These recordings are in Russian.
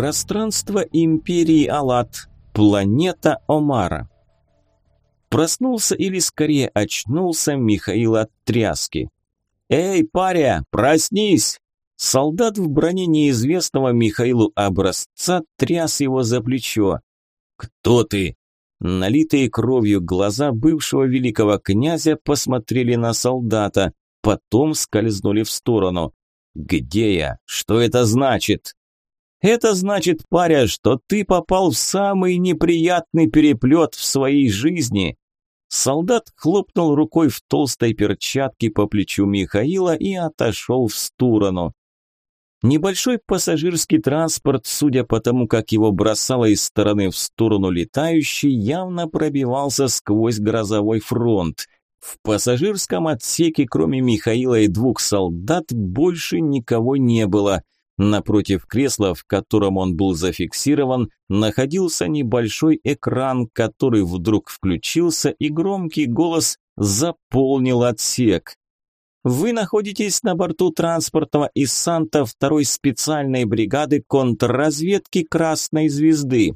Пространство империи Алат. Планета Омара. Проснулся или скорее очнулся Михаил от тряски. «Эй, паря, проснись!» Солдат в броне неизвестного Михаилу образца тряс его за плечо. «Кто ты?» Налитые кровью глаза бывшего великого князя посмотрели на солдата, потом скользнули в сторону. «Где я? Что это значит?» Это значит, паря, что ты попал в самый неприятный переплет в своей жизни. Солдат хлопнул рукой в толстой перчатке по плечу Михаила и отошел в сторону. Небольшой пассажирский транспорт, судя по тому, как его бросало из стороны в сторону летающий, явно пробивался сквозь грозовой фронт. В пассажирском отсеке, кроме Михаила и двух солдат, больше никого не было – Напротив кресла, в котором он был зафиксирован, находился небольшой экран, который вдруг включился, и громкий голос заполнил отсек. Вы находитесь на борту транспортного Иссанта второй специальной бригады контрразведки Красной Звезды.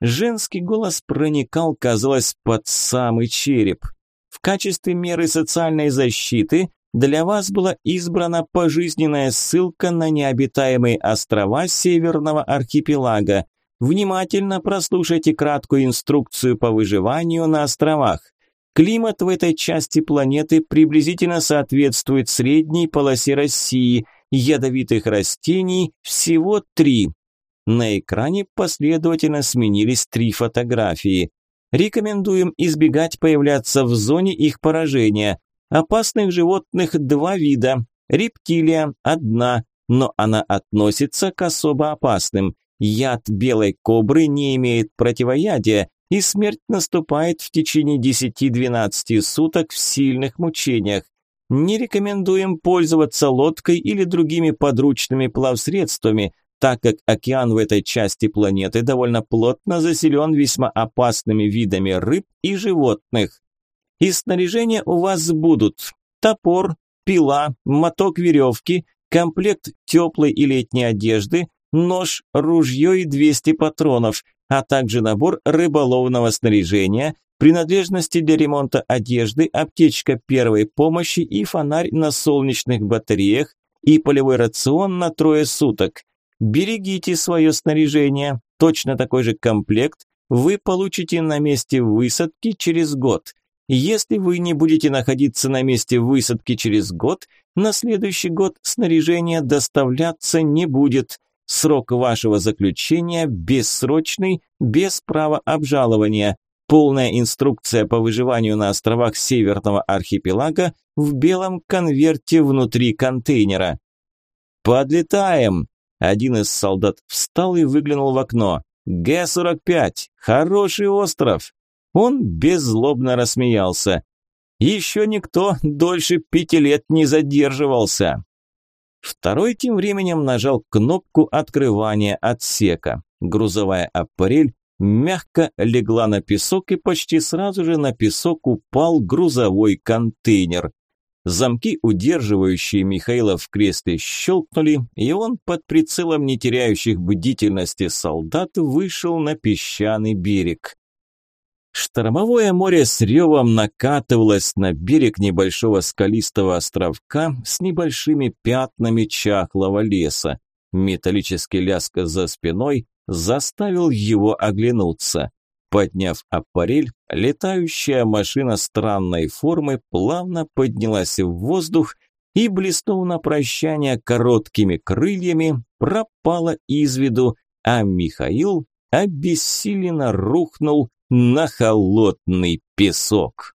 Женский голос проникал, казалось, под самый череп. В качестве меры социальной защиты для вас была избрана пожизненная ссылка на необитаемые острова Северного архипелага. Внимательно прослушайте краткую инструкцию по выживанию на островах. Климат в этой части планеты приблизительно соответствует средней полосе России. Ядовитых растений всего три. На экране последовательно сменились три фотографии. Рекомендуем избегать появляться в зоне их поражения. Опасных животных два вида. Рептилия одна, но она относится к особо опасным. Яд белой кобры не имеет противоядия, и смерть наступает в течение 10-12 суток в сильных мучениях. Не рекомендуем пользоваться лодкой или другими подручными плавсредствами, так как океан в этой части планеты довольно плотно заселен весьма опасными видами рыб и животных. Из снаряжения у вас будут топор, пила, моток веревки, комплект теплой и летней одежды, нож, ружье и 200 патронов, а также набор рыболовного снаряжения, принадлежности для ремонта одежды, аптечка первой помощи и фонарь на солнечных батареях и полевой рацион на трое суток. Берегите свое снаряжение. Точно такой же комплект вы получите на месте высадки через год. Если вы не будете находиться на месте высадки через год, на следующий год снаряжение доставляться не будет. Срок вашего заключения бессрочный, без права обжалования. Полная инструкция по выживанию на островах Северного архипелага в белом конверте внутри контейнера. «Подлетаем!» Один из солдат встал и выглянул в окно. «Г-45! Хороший остров!» Он беззлобно рассмеялся. Еще никто дольше пяти лет не задерживался. Второй тем временем нажал кнопку открывания отсека. Грузовая аппарель мягко легла на песок и почти сразу же на песок упал грузовой контейнер. Замки, удерживающие Михаила в кресле, щелкнули, и он под прицелом не теряющих бдительности солдат вышел на песчаный берег. Штормовое море с ревом накатывалось на берег небольшого скалистого островка с небольшими пятнами чахлого леса. Металлический лязг за спиной заставил его оглянуться. Подняв аппарель, летающая машина странной формы плавно поднялась в воздух и, блеснув на прощание короткими крыльями, пропала из виду, а Михаил обессиленно рухнул на холодный песок.